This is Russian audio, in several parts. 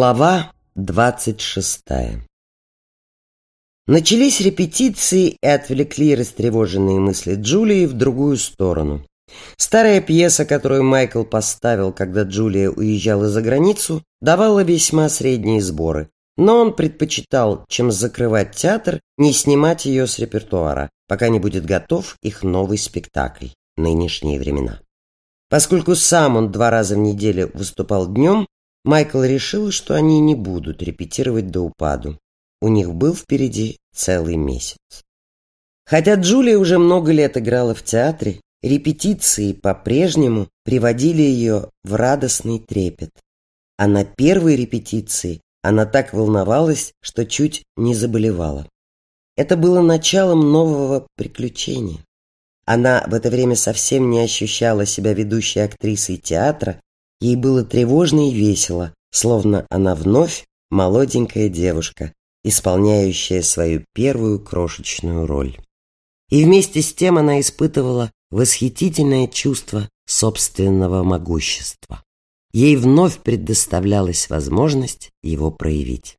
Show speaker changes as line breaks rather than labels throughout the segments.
Глава двадцать шестая Начались репетиции и отвлекли растревоженные мысли Джулии в другую сторону. Старая пьеса, которую Майкл поставил, когда Джулия уезжала за границу, давала весьма средние сборы, но он предпочитал, чем закрывать театр, не снимать ее с репертуара, пока не будет готов их новый спектакль «Нынешние времена». Поскольку сам он два раза в неделю выступал днем, Майкл решил, что они не будут репетировать до упаду. У них был впереди целый месяц. Хотя Джулия уже много лет играла в театре, репетиции по-прежнему приводили ее в радостный трепет. А на первой репетиции она так волновалась, что чуть не заболевала. Это было началом нового приключения. Она в это время совсем не ощущала себя ведущей актрисой театра Ей было тревожно и весело, словно она вновь молоденькая девушка, исполняющая свою первую крошечную роль. И вместе с тем она испытывала восхитительное чувство собственного могущества. Ей вновь предоставлялась возможность его проявить.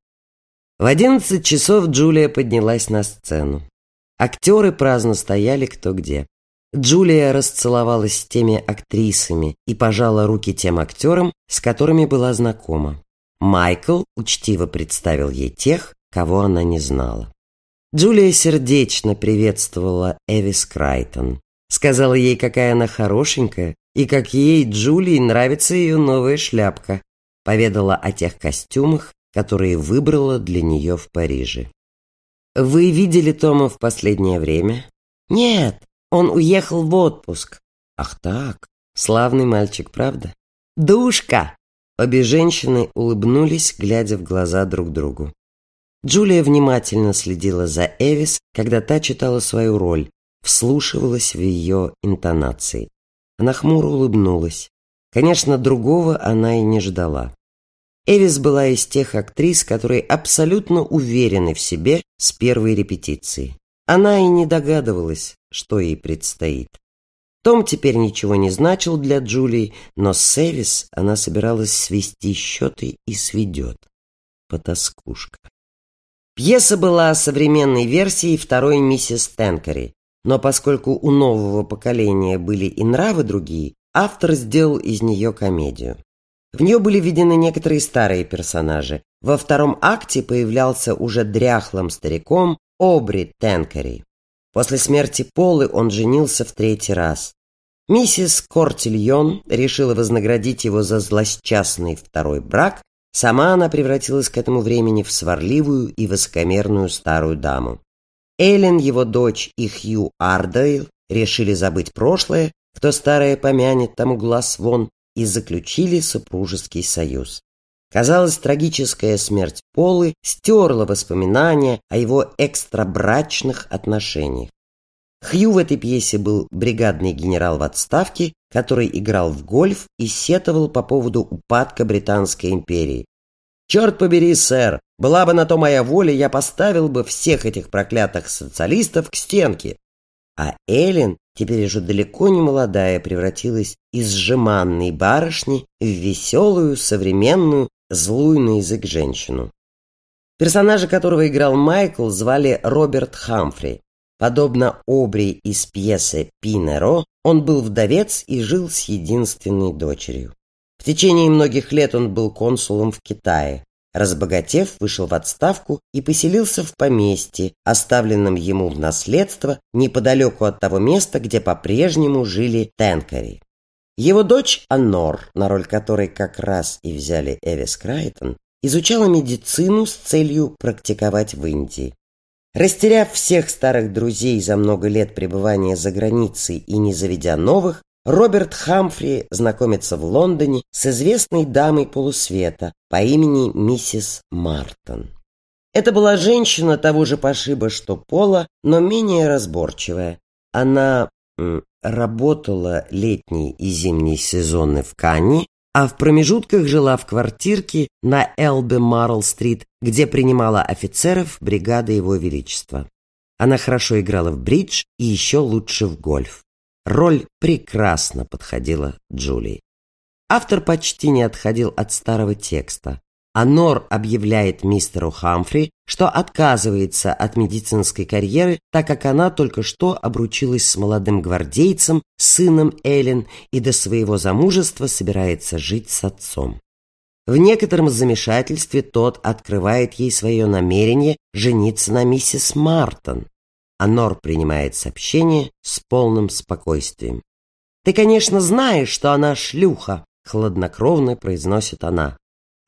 В одиннадцать часов Джулия поднялась на сцену. Актеры праздно стояли кто где. Джулия расцеловалась с теми актрисами и пожала руки тем актерам, с которыми была знакома. Майкл учтиво представил ей тех, кого она не знала. Джулия сердечно приветствовала Эвис Крайтон. Сказала ей, какая она хорошенькая, и как ей, Джулии, нравится ее новая шляпка. Поведала о тех костюмах, которые выбрала для нее в Париже. «Вы видели Тома в последнее время?» «Нет, он уехал в отпуск. Ах так, славный мальчик, правда? Душка! Обе женщины улыбнулись, глядя в глаза друг другу. Джулия внимательно следила за Эвис, когда та читала свою роль, вслушивалась в ее интонации. Она хмуро улыбнулась. Конечно, другого она и не ждала. Эвис была из тех актрис, которые абсолютно уверены в себе с первой репетиции. Она и не догадывалась, что ей предстоит. Том теперь ничего не значил для Джулии, но с Эвис она собиралась свести счеты и сведет. Потаскушка. Пьеса была современной версией второй миссис Тенкери, но поскольку у нового поколения были и нравы другие, автор сделал из нее комедию. В нее были введены некоторые старые персонажи. Во втором акте появлялся уже дряхлым стариком Обри Тенкери. После смерти Полы он женился в третий раз. Миссис Кортильон решила вознаградить его за злосчастный второй брак. Сама она превратилась к этому времени в сварливую и высокомерную старую даму. Эллен, его дочь и Хью Ардейл решили забыть прошлое, кто старое помянет, тому глаз вон, и заключили супружеский союз. Казалось, трагическая смерть Полы стерла воспоминания о его экстрабрачных отношениях. Хью в этой пьесе был бригадный генерал в отставке, который играл в гольф и сетовал по поводу упадка Британской империи. «Черт побери, сэр, была бы на то моя воля, я поставил бы всех этих проклятых социалистов к стенке». А Эллен, теперь уже далеко не молодая, превратилась из жеманной барышни в веселую, современную, злую на язык женщину. Персонажа, которого играл Майкл, звали Роберт Хамфри. Подобно Обри из пьесы «Пинеро», он был вдовец и жил с единственной дочерью. В течение многих лет он был консулом в Китае. Разбогатев, вышел в отставку и поселился в поместье, оставленном ему в наследство неподалеку от того места, где по-прежнему жили Тенкари. Его дочь Аннор, на роль которой как раз и взяли Эвис Крайтон, изучала медицину с целью практиковать в Индии. Растеряв всех старых друзей за много лет пребывания за границей и не заведя новых, Роберт Хамфри знакомится в Лондоне с известной дамой полусвета по имени миссис Мартон. Это была женщина того же пошиба, что Пола, но менее разборчивая. Она работала летний и зимний сезоны в Канне, а в промежутках жила в квартирке на Элбе Марл-стрит, где принимала офицеров бригады Его Величества. Она хорошо играла в бридж и еще лучше в гольф. Роль прекрасно подходила Джулии. Автор почти не отходил от старого текста. Анор объявляет мистеру Хамфри, что отказывается от медицинской карьеры, так как она только что обручилась с молодым гвардейцем, сыном Эллен, и до своего замужества собирается жить с отцом. В некотором замешательстве тот открывает ей свое намерение жениться на миссис Мартон. Анор принимает сообщение с полным спокойствием. «Ты, конечно, знаешь, что она шлюха», — хладнокровно произносит она.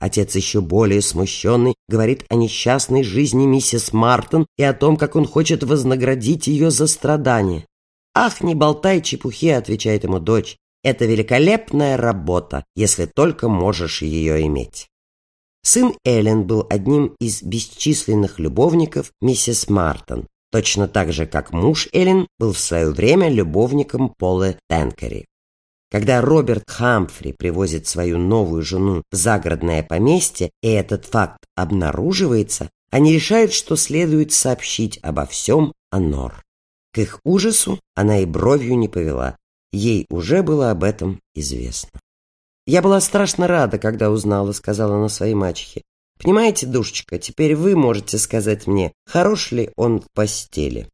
Отец еще более смущенный говорит о несчастной жизни миссис Мартон и о том, как он хочет вознаградить ее за страдания. «Ах, не болтай чепухи», — отвечает ему дочь. «Это великолепная работа, если только можешь ее иметь». Сын Эллен был одним из бесчисленных любовников миссис Мартон, точно так же, как муж Эллен был в свое время любовником Пола Тенкери. Когда Роберт Хамфри привозит свою новую жену в загородное поместье, и этот факт обнаруживается, они решают, что следует сообщить обо всем Анор. К их ужасу она и бровью не повела. Ей уже было об этом известно. «Я была страшно рада, когда узнала», — сказала она своей мачехе. «Понимаете, душечка, теперь вы можете сказать мне, хорош ли он в постели».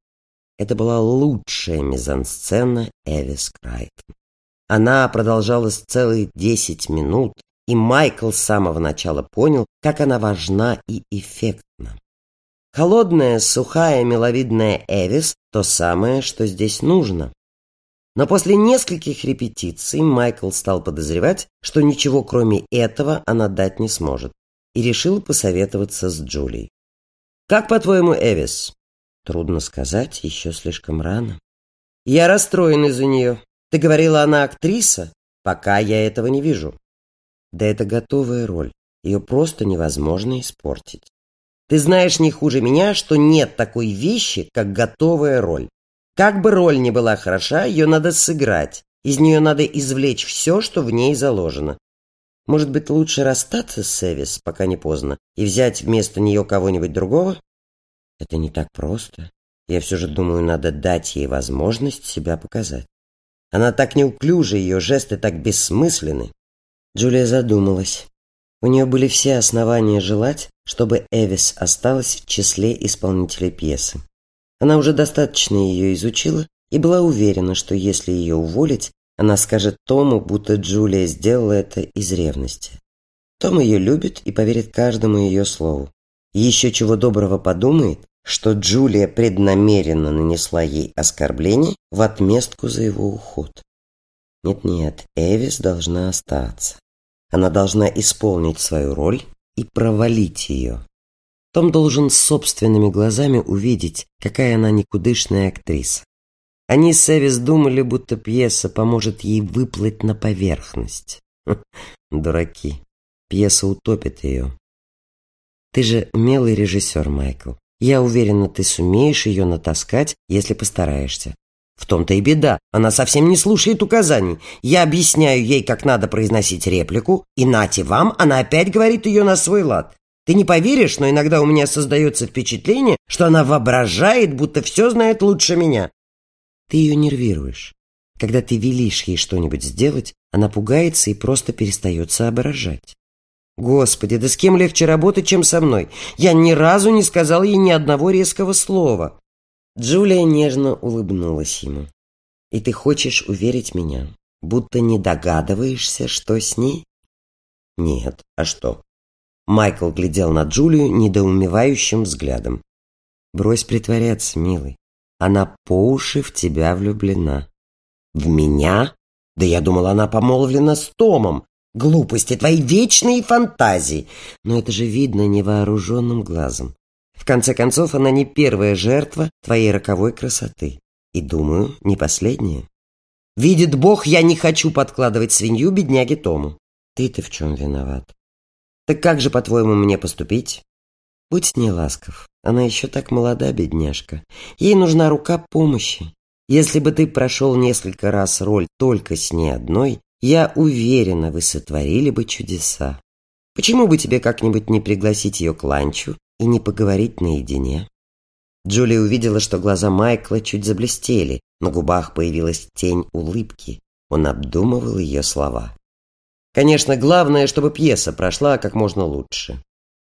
Это была лучшая мизансцена Эвис Крайтон. Она продолжалась целых десять минут, и Майкл с самого начала понял, как она важна и эффектна. Холодная, сухая, миловидная Эвис – то самое, что здесь нужно. Но после нескольких репетиций Майкл стал подозревать, что ничего кроме этого она дать не сможет, и решил посоветоваться с Джулией. «Как, по-твоему, Эвис?» «Трудно сказать, еще слишком рано». «Я расстроен из-за нее. Ты говорила, она актриса? Пока я этого не вижу. Да это готовая роль. Ее просто невозможно испортить. Ты знаешь не хуже меня, что нет такой вещи, как готовая роль. Как бы роль ни была хороша, ее надо сыграть. Из нее надо извлечь все, что в ней заложено. Может быть, лучше расстаться с Эвис, пока не поздно, и взять вместо нее кого-нибудь другого? Это не так просто. Я все же думаю, надо дать ей возможность себя показать. Она так неуклюжа, ее жесты так бессмысленны. Джулия задумалась. У нее были все основания желать, чтобы Эвис осталась в числе исполнителей пьесы. Она уже достаточно ее изучила и была уверена, что если ее уволить, она скажет Тому, будто Джулия сделала это из ревности. Том ее любит и поверит каждому ее слову. И еще чего доброго подумает, что Джулия преднамеренно нанесла ей оскорбление в отместку за его уход. Нет-нет, Эвис должна остаться. Она должна исполнить свою роль и провалить ее. Том должен собственными глазами увидеть, какая она никудышная актриса. Они с Эвис думали, будто пьеса поможет ей выплыть на поверхность. Дураки. Пьеса утопит ее. Ты же умелый режиссер, Майкл. Я уверена, ты сумеешь ее натаскать, если постараешься. В том-то и беда. Она совсем не слушает указаний. Я объясняю ей, как надо произносить реплику, и нате вам, она опять говорит ее на свой лад. Ты не поверишь, но иногда у меня создается впечатление, что она воображает, будто все знает лучше меня. Ты ее нервируешь. Когда ты велишь ей что-нибудь сделать, она пугается и просто перестает соображать. Господи, да с кем легче работать, чем со мной? Я ни разу не сказал ей ни одного резкого слова. Джулия нежно улыбнулась ему. И ты хочешь уверить меня, будто не догадываешься, что с ней? Нет, а что? Майкл глядел на Джулию недоумевающим взглядом. Брось притворяться, милый. Она по уши в тебя влюблена. В меня? Да я думал, она помолвлена с Томом. Глупости, твои вечные фантазии. Но это же видно невооруженным глазом. В конце концов, она не первая жертва твоей роковой красоты. И, думаю, не последняя. Видит Бог, я не хочу подкладывать свинью бедняге Тому. Ты-то в чем виноват? Так как же, по-твоему, мне поступить? Будь с ней ласков. Она еще так молода, бедняжка. Ей нужна рука помощи. Если бы ты прошел несколько раз роль только с ней одной, я уверена, вы сотворили бы чудеса. Почему бы тебе как-нибудь не пригласить ее к ланчу и не поговорить наедине?» Джулия увидела, что глаза Майкла чуть заблестели, на губах появилась тень улыбки. Он обдумывал ее слова. Конечно, главное, чтобы пьеса прошла как можно лучше.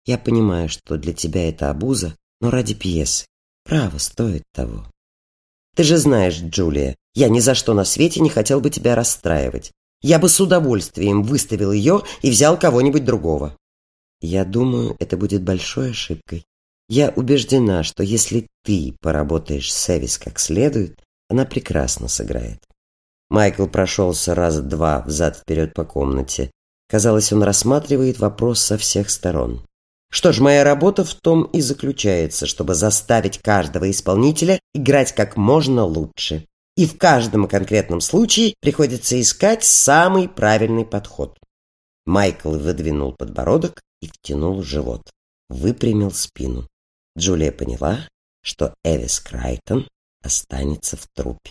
Я понимаю, что для тебя это обуза, но ради пьесы. Право стоит того. Ты же знаешь, Джулия, я ни за что на свете не хотел бы тебя расстраивать. Я бы с удовольствием выставил ее и взял кого-нибудь другого. Я думаю, это будет большой ошибкой. Я убеждена, что если ты поработаешь с Эвис как следует, она прекрасно сыграет. Майкл прошелся раза два взад-вперед по комнате. Казалось, он рассматривает вопрос со всех сторон. Что ж, моя работа в том и заключается, чтобы заставить каждого исполнителя играть как можно лучше. И в каждом конкретном случае приходится искать самый правильный подход. Майкл выдвинул подбородок и втянул живот. Выпрямил спину. Джулия поняла, что Эвис Крайтон останется в трупе.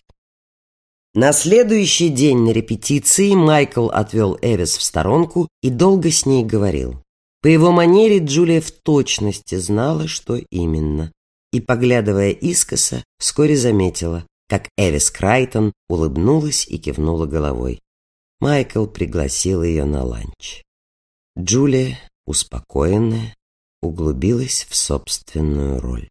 На следующий день на репетиции Майкл отвел Эвис в сторонку и долго с ней говорил. По его манере Джулия в точности знала, что именно. И, поглядывая искоса, вскоре заметила, как Эвис Крайтон улыбнулась и кивнула головой. Майкл пригласил ее на ланч. Джулия, успокоенная, углубилась в собственную роль.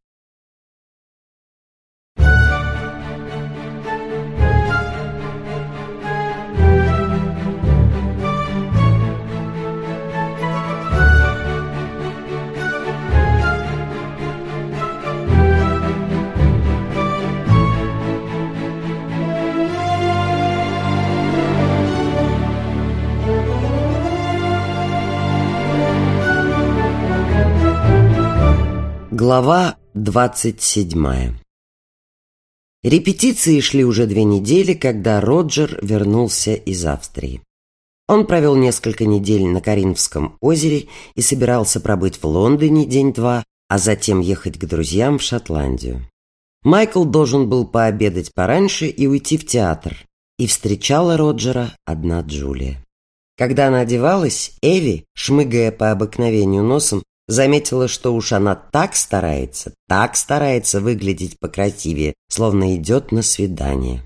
Глава двадцать седьмая Репетиции шли уже две недели, когда Роджер вернулся из Австрии. Он провел несколько недель на Каринфском озере и собирался пробыть в Лондоне день-два, а затем ехать к друзьям в Шотландию. Майкл должен был пообедать пораньше и уйти в театр, и встречала Роджера одна Джулия. Когда она одевалась, Эви, шмыгая по обыкновению носом, Заметила, что уж она так старается, так старается выглядеть покрасивее, словно идет на свидание.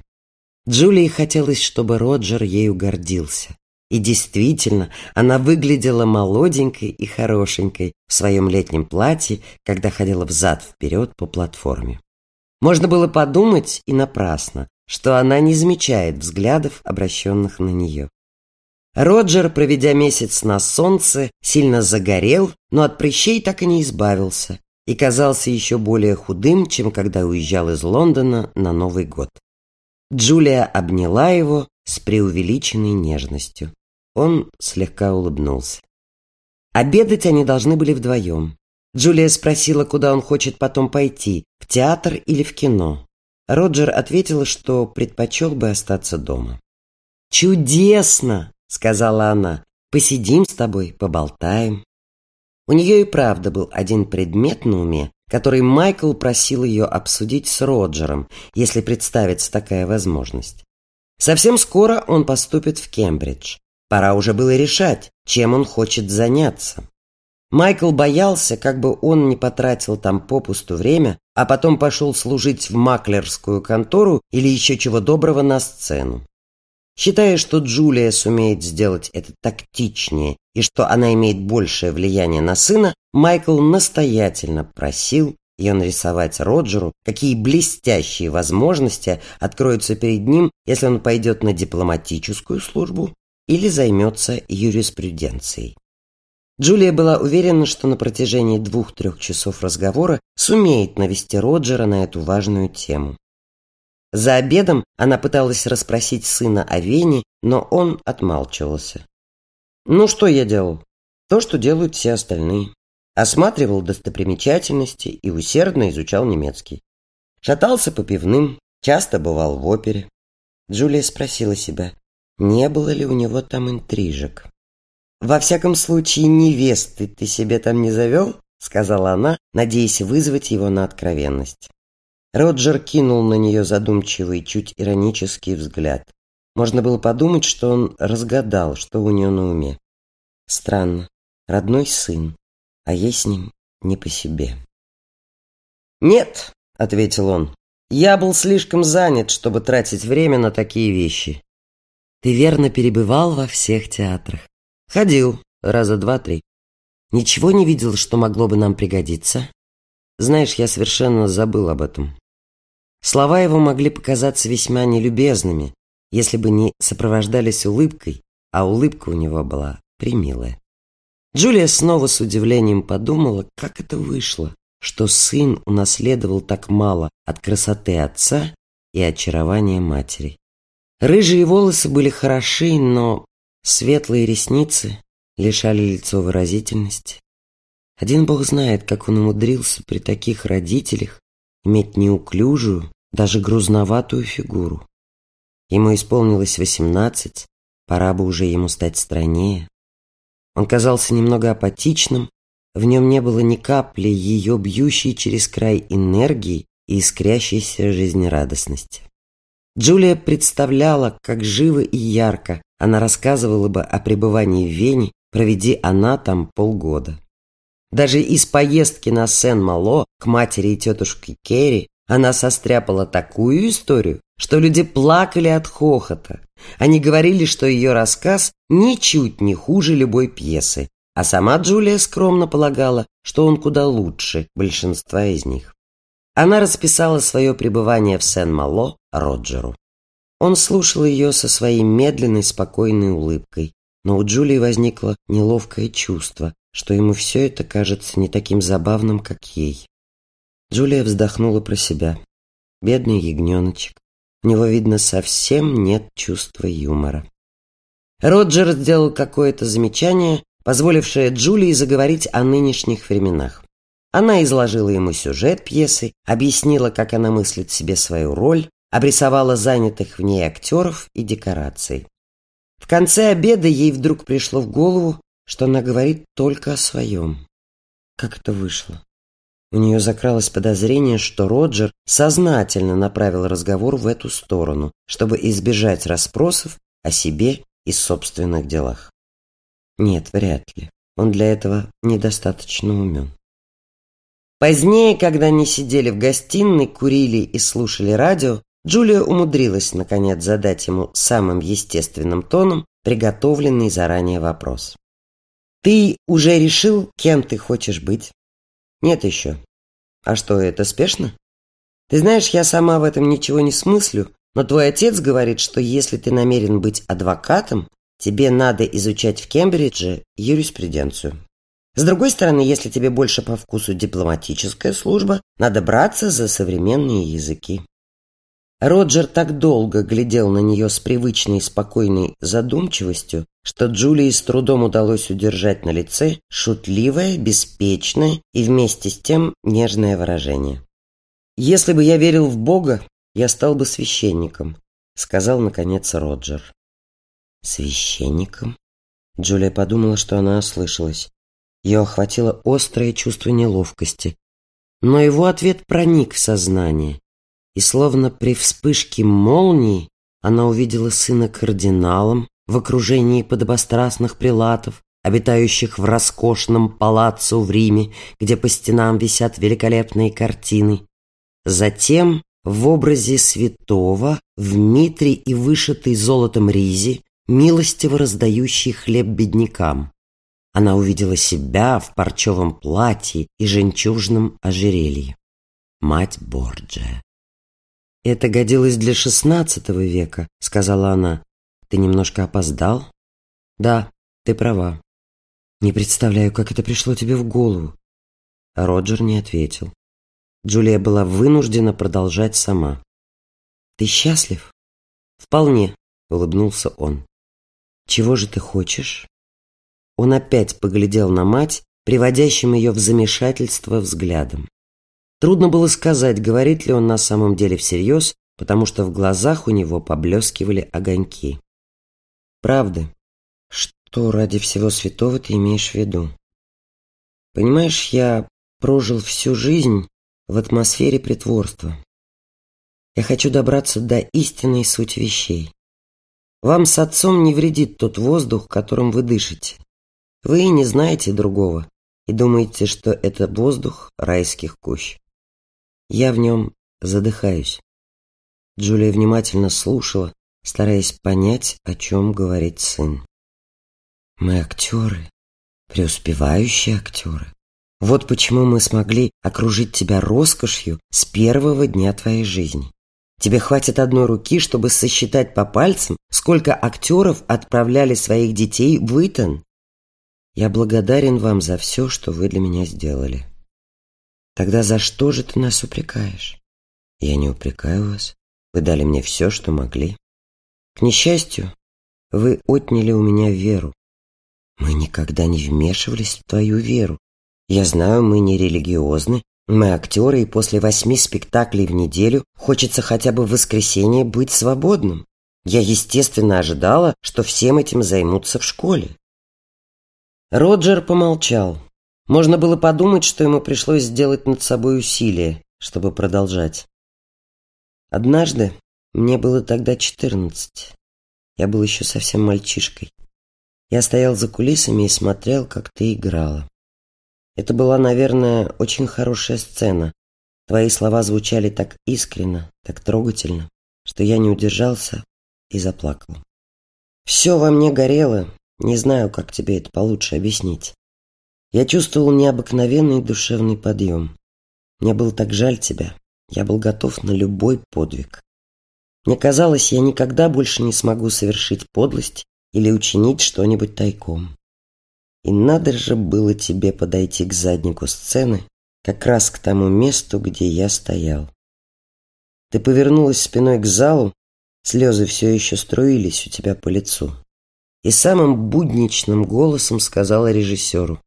Джулии хотелось, чтобы Роджер ею гордился. И действительно, она выглядела молоденькой и хорошенькой в своем летнем платье, когда ходила взад-вперед по платформе. Можно было подумать, и напрасно, что она не замечает взглядов, обращенных на нее. Роджер, проведя месяц на солнце, сильно загорел, но от прыщей так и не избавился и казался еще более худым, чем когда уезжал из Лондона на Новый год. Джулия обняла его с преувеличенной нежностью. Он слегка улыбнулся. Обедать они должны были вдвоем. Джулия спросила, куда он хочет потом пойти, в театр или в кино. Роджер ответил, что предпочел бы остаться дома. «Чудесно!» Сказала она. «Посидим с тобой, поболтаем». У нее и правда был один предмет на уме, который Майкл просил ее обсудить с Роджером, если представится такая возможность. Совсем скоро он поступит в Кембридж. Пора уже было решать, чем он хочет заняться. Майкл боялся, как бы он не потратил там попусту время, а потом пошел служить в маклерскую контору или еще чего доброго на сцену. Считая, что Джулия сумеет сделать это тактичнее и что она имеет большее влияние на сына, Майкл настоятельно просил ее нарисовать Роджеру, какие блестящие возможности откроются перед ним, если он пойдет на дипломатическую службу или займется юриспруденцией. Джулия была уверена, что на протяжении двух-трех часов разговора сумеет навести Роджера на эту важную тему. За обедом она пыталась расспросить сына о Вене, но он отмалчивался. «Ну, что я делал? То, что делают все остальные. Осматривал достопримечательности и усердно изучал немецкий. Шатался по пивным, часто бывал в опере. Джулия спросила себя, не было ли у него там интрижек. «Во всяком случае, невесты ты себе там не завел?» сказала она, надеясь вызвать его на откровенность. Роджер кинул на нее задумчивый, чуть иронический взгляд. Можно было подумать, что он разгадал, что у нее на уме. Странно. Родной сын, а ей с ним не по себе. «Нет», — ответил он, — «я был слишком занят, чтобы тратить время на такие вещи». «Ты верно перебывал во всех театрах. Ходил раза два-три. Ничего не видел, что могло бы нам пригодиться? Знаешь, я совершенно забыл об этом. Слова его могли показаться весьма нелюбезными, если бы не сопровождались улыбкой, а улыбка у него была примилая. Джулия снова с удивлением подумала, как это вышло, что сын унаследовал так мало от красоты отца и очарования матери. Рыжие волосы были хороши, но светлые ресницы лишали лицо выразительности. Один бог знает, как он умудрился при таких родителях иметь неуклюжую, даже грузноватую фигуру. Ему исполнилось восемнадцать, пора бы уже ему стать стройнее. Он казался немного апатичным, в нем не было ни капли ее бьющей через край энергии и искрящейся жизнерадостности. Джулия представляла, как живо и ярко она рассказывала бы о пребывании в Вене, проведи она там полгода. Даже из поездки на Сен-Мало к матери и тетушке Керри она состряпала такую историю, что люди плакали от хохота. Они говорили, что ее рассказ ничуть не хуже любой пьесы, а сама Джулия скромно полагала, что он куда лучше большинства из них. Она расписала свое пребывание в Сен-Мало Роджеру. Он слушал ее со своей медленной, спокойной улыбкой, но у Джулии возникло неловкое чувство, что ему все это кажется не таким забавным, как ей. Джулия вздохнула про себя. Бедный ягненочек. У него, видно, совсем нет чувства юмора. Роджер сделал какое-то замечание, позволившее Джулии заговорить о нынешних временах. Она изложила ему сюжет пьесы, объяснила, как она мыслит себе свою роль, обрисовала занятых в ней актеров и декораций. В конце обеда ей вдруг пришло в голову, что она говорит только о своем. Как это вышло? У нее закралось подозрение, что Роджер сознательно направил разговор в эту сторону, чтобы избежать расспросов о себе и собственных делах. Нет, вряд ли. Он для этого недостаточно умен. Позднее, когда они сидели в гостиной, курили и слушали радио, Джулия умудрилась, наконец, задать ему самым естественным тоном приготовленный заранее вопрос. «Ты уже решил, кем ты хочешь быть?» Нет еще. А что, это спешно? Ты знаешь, я сама в этом ничего не смыслю, но твой отец говорит, что если ты намерен быть адвокатом, тебе надо изучать в Кембридже юриспруденцию. С другой стороны, если тебе больше по вкусу дипломатическая служба, надо браться за современные языки. Роджер так долго глядел на нее с привычной спокойной задумчивостью, что Джулии с трудом удалось удержать на лице шутливое, беспечное и вместе с тем нежное выражение. «Если бы я верил в Бога, я стал бы священником», — сказал, наконец, Роджер. «Священником?» Джулия подумала, что она ослышалась. Ее охватило острое чувство неловкости. Но его ответ проник в сознание, и словно при вспышке молнии она увидела сына кардиналом в окружении подобострастных прилатов, обитающих в роскошном палаццо в Риме, где по стенам висят великолепные картины. Затем в образе святого, в митре и вышитой золотом ризе, милостиво раздающий хлеб беднякам. Она увидела себя в парчевом платье и жемчужном ожерелье. Мать Борджия. «Это годилось для шестнадцатого века», — сказала она. «Ты немножко опоздал?» «Да, ты права. Не представляю, как это пришло тебе в голову». Роджер не ответил. Джулия была вынуждена продолжать сама. «Ты счастлив?» «Вполне», — улыбнулся он. «Чего же ты хочешь?» Он опять поглядел на мать, приводящим ее в замешательство взглядом. Трудно было сказать, говорит ли он на самом деле всерьез, потому что в глазах у него поблескивали огоньки. «Правда? Что ради всего святого ты имеешь в виду?» «Понимаешь, я прожил всю жизнь в атмосфере притворства. Я хочу добраться до истинной сути вещей. Вам с отцом не вредит тот воздух, которым вы дышите. Вы не знаете другого и думаете, что это воздух райских кущ. Я в нем задыхаюсь. Джулия внимательно слушала, стараясь понять, о чем говорит сын. Мы актеры, преуспевающие актеры. Вот почему мы смогли окружить тебя роскошью с первого дня твоей жизни. Тебе хватит одной руки, чтобы сосчитать по пальцам, сколько актеров отправляли своих детей в Итон. Я благодарен вам за все, что вы для меня сделали. Тогда за что же ты нас упрекаешь? Я не упрекаю вас. Вы дали мне все, что могли. К несчастью, вы отняли у меня веру. Мы никогда не вмешивались в твою веру. Я знаю, мы не религиозны, мы актеры, и после восьми спектаклей в неделю хочется хотя бы в воскресенье быть свободным. Я, естественно, ожидала, что всем этим займутся в школе. Роджер помолчал. Можно было подумать, что ему пришлось сделать над собой усилие, чтобы продолжать. Однажды, мне было тогда четырнадцать, я был еще совсем мальчишкой. Я стоял за кулисами и смотрел, как ты играла. Это была, наверное, очень хорошая сцена. Твои слова звучали так искренно, так трогательно, что я не удержался и заплакал. Все во мне горело, не знаю, как тебе это получше объяснить. Я чувствовал необыкновенный душевный подъем. Мне было так жаль тебя. Я был готов на любой подвиг. Мне казалось, я никогда больше не смогу совершить подлость или учинить что-нибудь тайком. И надо же было тебе подойти к заднику сцены, как раз к тому месту, где я стоял. Ты повернулась спиной к залу, слезы все еще струились у тебя по лицу. И самым будничным голосом сказала режиссеру.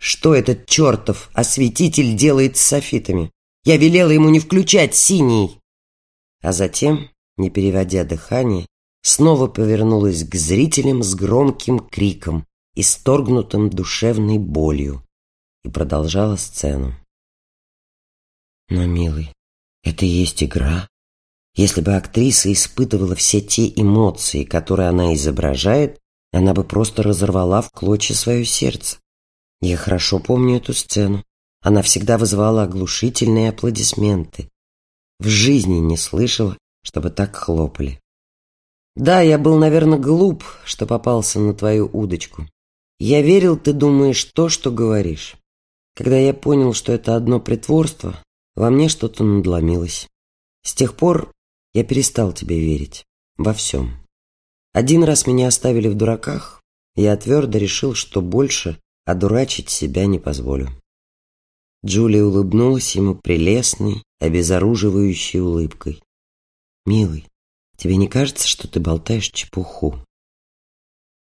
«Что этот чертов осветитель делает с софитами? Я велела ему не включать синий!» А затем, не переводя дыхание, снова повернулась к зрителям с громким криком, исторгнутым душевной болью, и продолжала сцену. Но, милый, это и есть игра. Если бы актриса испытывала все те эмоции, которые она изображает, она бы просто разорвала в клочья свое сердце. Я хорошо помню эту сцену. Она всегда вызывала оглушительные аплодисменты. В жизни не слышала, чтобы так хлопали. Да, я был, наверное, глуп, что попался на твою удочку. Я верил, ты думаешь то, что говоришь. Когда я понял, что это одно притворство, во мне что-то надломилось. С тех пор я перестал тебе верить. Во всем. Один раз меня оставили в дураках, я твердо решил, что больше одурачить себя не позволю. Джулия улыбнулась ему прелестной, обезоруживающей улыбкой. «Милый, тебе не кажется, что ты болтаешь чепуху?»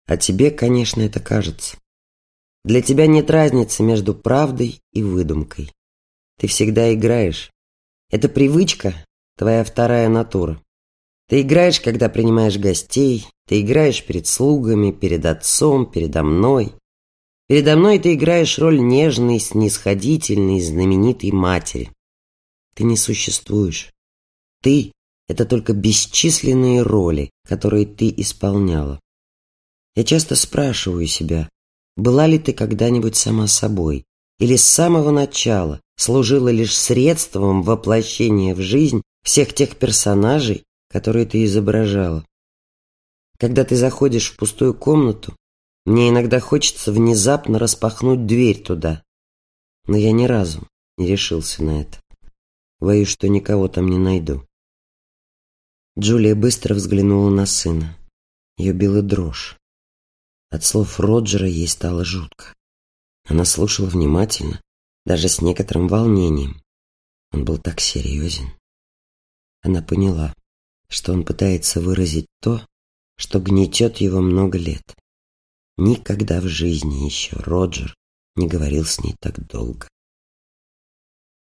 А тебе, конечно, это кажется. Для тебя нет разницы между правдой и выдумкой. Ты всегда играешь. Это привычка, твоя вторая натура. Ты играешь, когда принимаешь гостей, ты играешь перед слугами, перед отцом, передо мной. Передо мной ты играешь роль нежной, снисходительной, знаменитой матери. Ты не существуешь. Ты — это только бесчисленные роли, которые ты исполняла. Я часто спрашиваю себя, была ли ты когда-нибудь сама собой, или с самого начала служила лишь средством воплощения в жизнь всех тех персонажей, которые ты изображала. Когда ты заходишь в пустую комнату, мне иногда хочется внезапно распахнуть дверь туда. Но я ни разу не решился на это. Боюсь, что никого там не найду. Джулия быстро взглянула на сына. Ее била дрожь. От слов Роджера ей стало жутко. Она слушала внимательно, даже с некоторым волнением. Он был так серьезен. Она поняла, что он пытается выразить то, что гнетет его много лет. Никогда в жизни еще Роджер не говорил с ней так долго.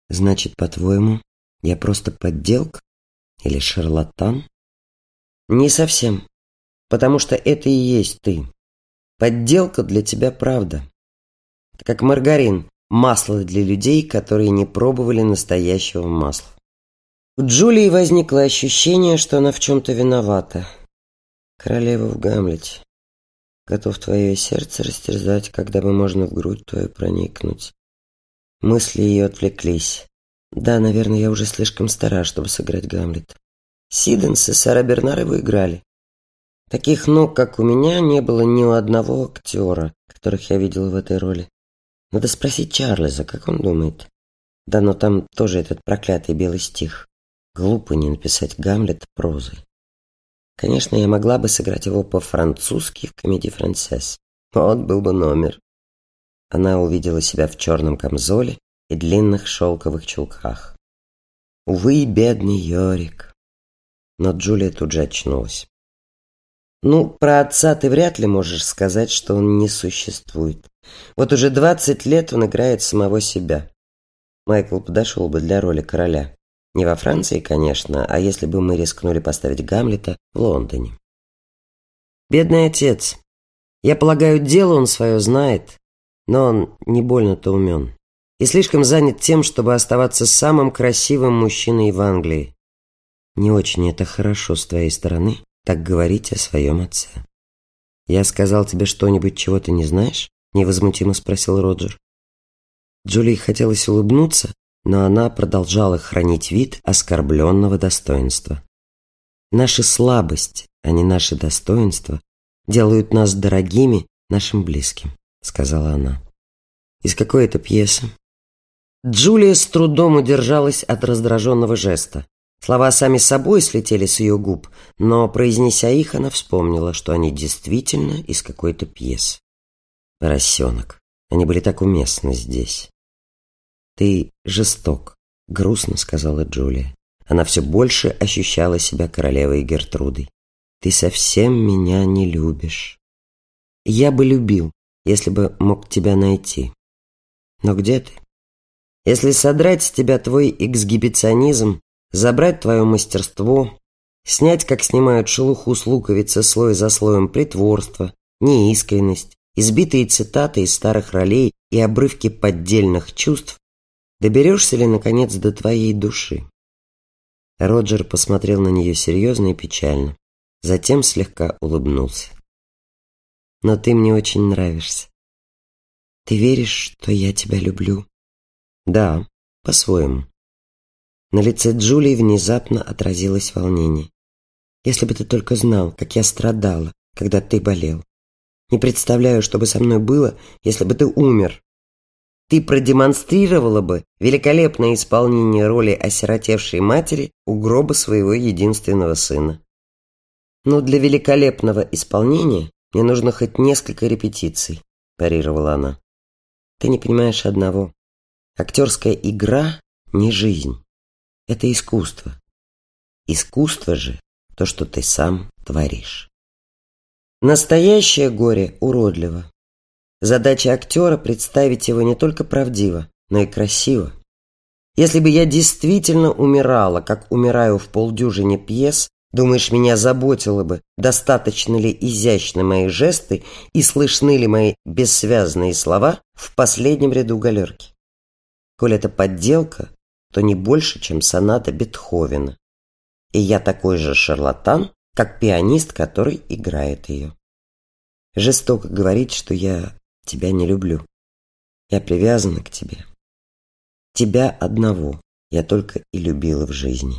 Значит, по-твоему, я просто подделка или шарлатан? Не совсем, потому что это и есть ты. Подделка для тебя правда. Как маргарин, масло для людей, которые не пробовали настоящего масла. У Джулии возникло ощущение, что она в чем-то виновата. Королева в Гамлете. Готов твое сердце растерзать, когда бы можно в грудь твою проникнуть. Мысли ее отвлеклись. Да, наверное, я уже слишком стара, чтобы сыграть Гамлет. Сиденс и Сара Бернар его играли. Таких ног, как у меня, не было ни у одного актера, которых я видел в этой роли. Надо спросить Чарльза, как он думает. Да, но там тоже этот проклятый белый стих. Глупо не написать Гамлет прозой. Конечно, я могла бы сыграть его по-французски в комедии «Францесс». Вот был бы номер. Она увидела себя в черном камзоле и длинных шелковых чулках. Увы, бедный Йорик. Но Джулия тут же очнулась. Ну, про отца ты вряд ли можешь сказать, что он не существует. Вот уже двадцать лет он играет самого себя. Майкл подошел бы для роли короля. Не во Франции, конечно, а если бы мы рискнули поставить Гамлета в Лондоне. Бедный отец. Я полагаю, дело он свое знает, но он не больно-то умен. И слишком занят тем, чтобы оставаться самым красивым мужчиной в Англии. Не очень это хорошо с твоей стороны, так говорить о своем отце. «Я сказал тебе что-нибудь, чего ты не знаешь?» – невозмутимо спросил Роджер. Джулии хотелось улыбнуться, но она продолжала хранить вид оскорбленного достоинства. Наша слабость, а не наше достоинство, делают нас дорогими нашим близким, сказала она. Из какой это пьесы? Джулия с трудом удержалась от раздраженного жеста. Слова сами собой слетели с ее губ, но, произнеся их, она вспомнила, что они действительно из какой-то пьесы. Поросенок. Они были так уместны здесь. «Ты жесток», — грустно сказала Джулия. Она все больше ощущала себя королевой Гертрудой. «Ты совсем меня не любишь. Я бы любил, если бы мог тебя найти. Но где ты? Если содрать с тебя твой эксгибиционизм, забрать твое мастерство, снять, как снимают шелуху с луковицы слой за слоем притворства, неискренность, избитые цитаты из старых ролей и обрывки поддельных чувств, доберешься ли, наконец, до твоей души? Роджер посмотрел на нее серьезно и печально, затем слегка улыбнулся. «Но ты мне очень нравишься. Ты веришь, что я тебя люблю?» «Да, по-своему. На лице Джулии внезапно отразилось волнение. «Если бы ты только знал, как я страдала, когда ты болел. Не представляю, что бы со мной было, если бы ты умер. Ты продемонстрировала бы великолепное исполнение роли осиротевшей матери у гроба своего единственного сына. Но для великолепного исполнения мне нужно хоть несколько репетиций», – парировала она. «Ты не понимаешь одного. Актерская игра – не жизнь. Это искусство. Искусство же – то, что ты сам творишь. Настоящее горе уродливо. Задача актера – представить его не только правдиво, но и красиво. Если бы я действительно умирала, как умираю в полдюжине пьес, думаешь, меня заботило бы, достаточно ли изящны мои жесты и слышны ли мои бессвязные слова в последнем ряду галерки? Коль это подделка, то не больше, чем соната Бетховена. И я такой же шарлатан, как пианист, который играет ее. Жестоко говорить, что я тебя не люблю. Я привязана к тебе. Тебя одного я только и любила в жизни.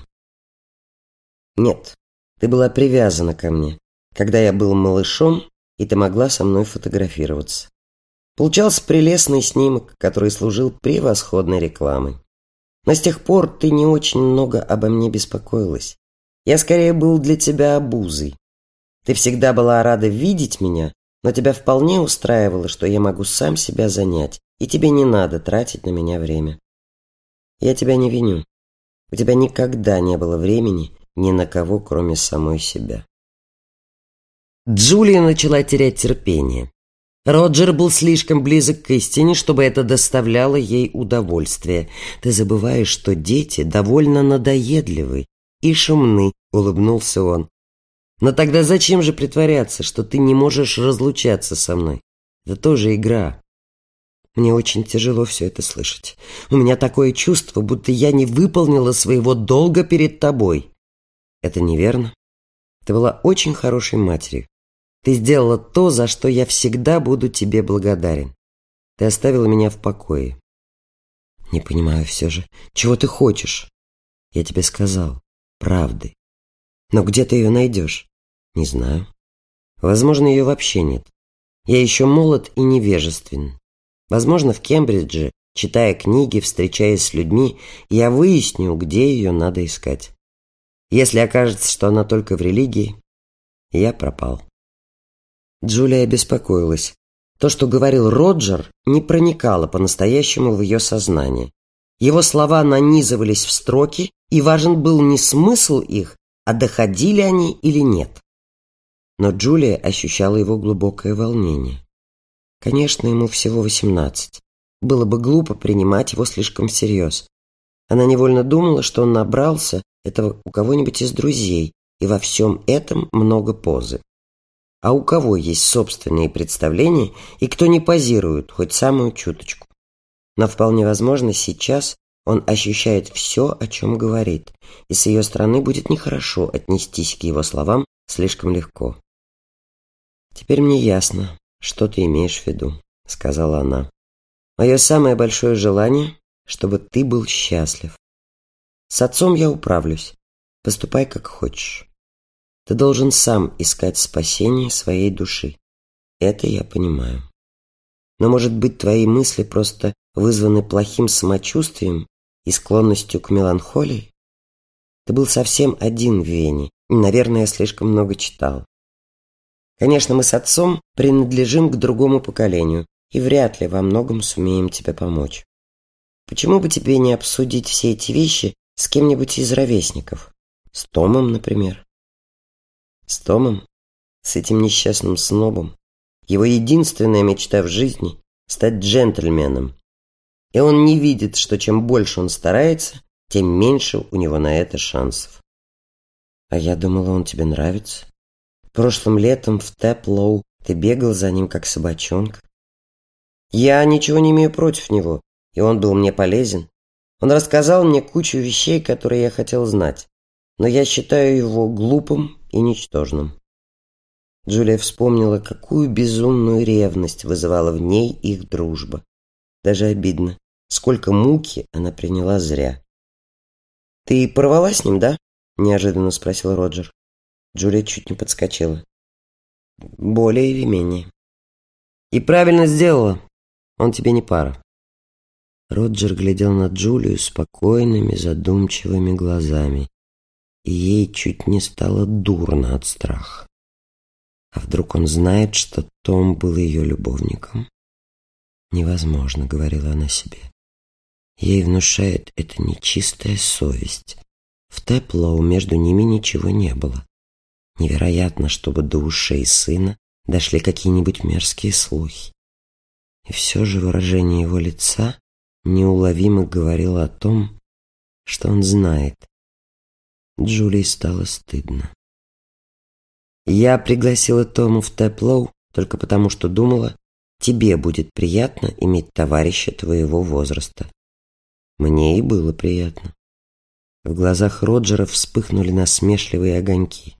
Нет, ты была привязана ко мне, когда я был малышом, и ты могла со мной фотографироваться. Получался прелестный снимок, который служил превосходной рекламой. Но с тех пор ты не очень много обо мне беспокоилась. Я скорее был для тебя обузой. Ты всегда была рада видеть меня, но тебя вполне устраивало, что я могу сам себя занять, и тебе не надо тратить на меня время. Я тебя не виню. У тебя никогда не было времени ни на кого, кроме самой себя. Джулия начала терять терпение. Роджер был слишком близок к истине, чтобы это доставляло ей удовольствие. Ты забываешь, что дети довольно надоедливы и шумны, улыбнулся он. Но тогда зачем же притворяться, что ты не можешь разлучаться со мной? Это тоже игра. Мне очень тяжело все это слышать. У меня такое чувство, будто я не выполнила своего долга перед тобой. Это неверно. Ты была очень хорошей матерью. Ты сделала то, за что я всегда буду тебе благодарен. Ты оставила меня в покое. Не понимаю все же, чего ты хочешь? Я тебе сказал, правды. Но где ты ее найдешь? Не знаю. Возможно, ее вообще нет. Я еще молод и невежествен. Возможно, в Кембридже, читая книги, встречаясь с людьми, я выясню, где ее надо искать. Если окажется, что она только в религии, я пропал. Джулия беспокоилась. То, что говорил Роджер, не проникало по-настоящему в ее сознание. Его слова нанизывались в строки, и важен был не смысл их, а доходили они или нет. Но Джулия ощущала его глубокое волнение. Конечно, ему всего восемнадцать. Было бы глупо принимать его слишком всерьез. Она невольно думала, что он набрался этого у кого-нибудь из друзей, и во всем этом много позы. А у кого есть собственные представления, и кто не позирует хоть самую чуточку. Но вполне возможно, сейчас он ощущает все, о чем говорит, и с ее стороны будет нехорошо отнестись к его словам слишком легко. «Теперь мне ясно, что ты имеешь в виду», — сказала она. «Мое самое большое желание, чтобы ты был счастлив. С отцом я управлюсь. Поступай, как хочешь. Ты должен сам искать спасение своей души. Это я понимаю. Но, может быть, твои мысли просто вызваны плохим самочувствием и склонностью к меланхолии? Ты был совсем один в Вене, и, наверное, слишком много читал. Конечно, мы с отцом принадлежим к другому поколению и вряд ли во многом сумеем тебе помочь. Почему бы тебе не обсудить все эти вещи с кем-нибудь из ровесников? С Томом, например. С Томом? С этим несчастным снобом? Его единственная мечта в жизни – стать джентльменом. И он не видит, что чем больше он старается, тем меньше у него на это шансов. А я думала, он тебе нравится. Прошлым летом в Тэплоу ты бегал за ним, как собачонка. Я ничего не имею против него, и он был мне полезен. Он рассказал мне кучу вещей, которые я хотел знать, но я считаю его глупым и ничтожным. Джулия вспомнила, какую безумную ревность вызывала в ней их дружба. Даже обидно, сколько муки она приняла зря. «Ты порвала с ним, да?» – неожиданно спросил Роджер. Джулия чуть не подскочила. «Более или менее». «И правильно сделала. Он тебе не пара». Роджер глядел на Джулию спокойными, задумчивыми глазами, и ей чуть не стало дурно от страха. А вдруг он знает, что Том был ее любовником? Невозможно, говорила она себе. Ей внушает это нечистая совесть. В Теплоу между ними ничего не было. Невероятно, чтобы до ушей сына дошли какие-нибудь мерзкие слухи. И все же выражение его лица неуловимо говорило о том, что он знает. Джулии стало стыдно. Я пригласила Тому в Теплоу только потому, что думала, тебе будет приятно иметь товарища твоего возраста. Мне и было приятно. В глазах Роджера вспыхнули насмешливые огоньки.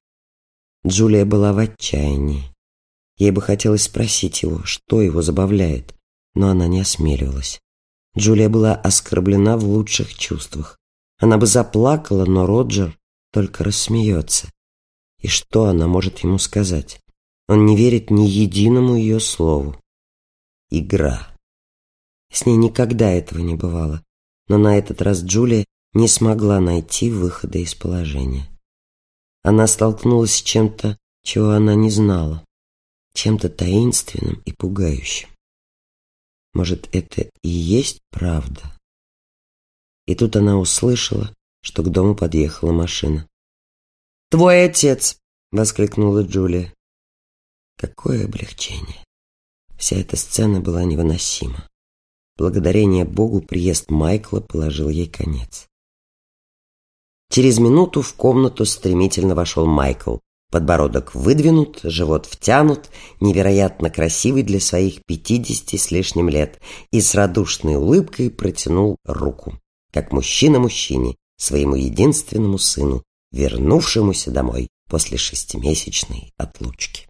Джулия была в отчаянии. Ей бы хотелось спросить его, что его забавляет, но она не осмеливалась. Джулия была оскорблена в лучших чувствах. Она бы заплакала, но Роджер только рассмеется. И что она может ему сказать? Он не верит ни единому ее слову. Игра. С ней никогда этого не бывало, но на этот раз Джулия не смогла найти выхода из положения. Она столкнулась с чем-то, чего она не знала, чем-то таинственным и пугающим. Может, это и есть правда? И тут она услышала, что к дому подъехала машина. «Твой отец!» — воскликнула Джулия. Какое облегчение! Вся эта сцена была невыносима. Благодарение Богу приезд Майкла положил ей конец. Через минуту в комнату стремительно вошел Майкл. Подбородок выдвинут, живот втянут, невероятно красивый для своих пятидесяти с лишним лет, и с радушной улыбкой протянул руку, как мужчина мужчине, своему единственному сыну, вернувшемуся домой после шестимесячной отлучки.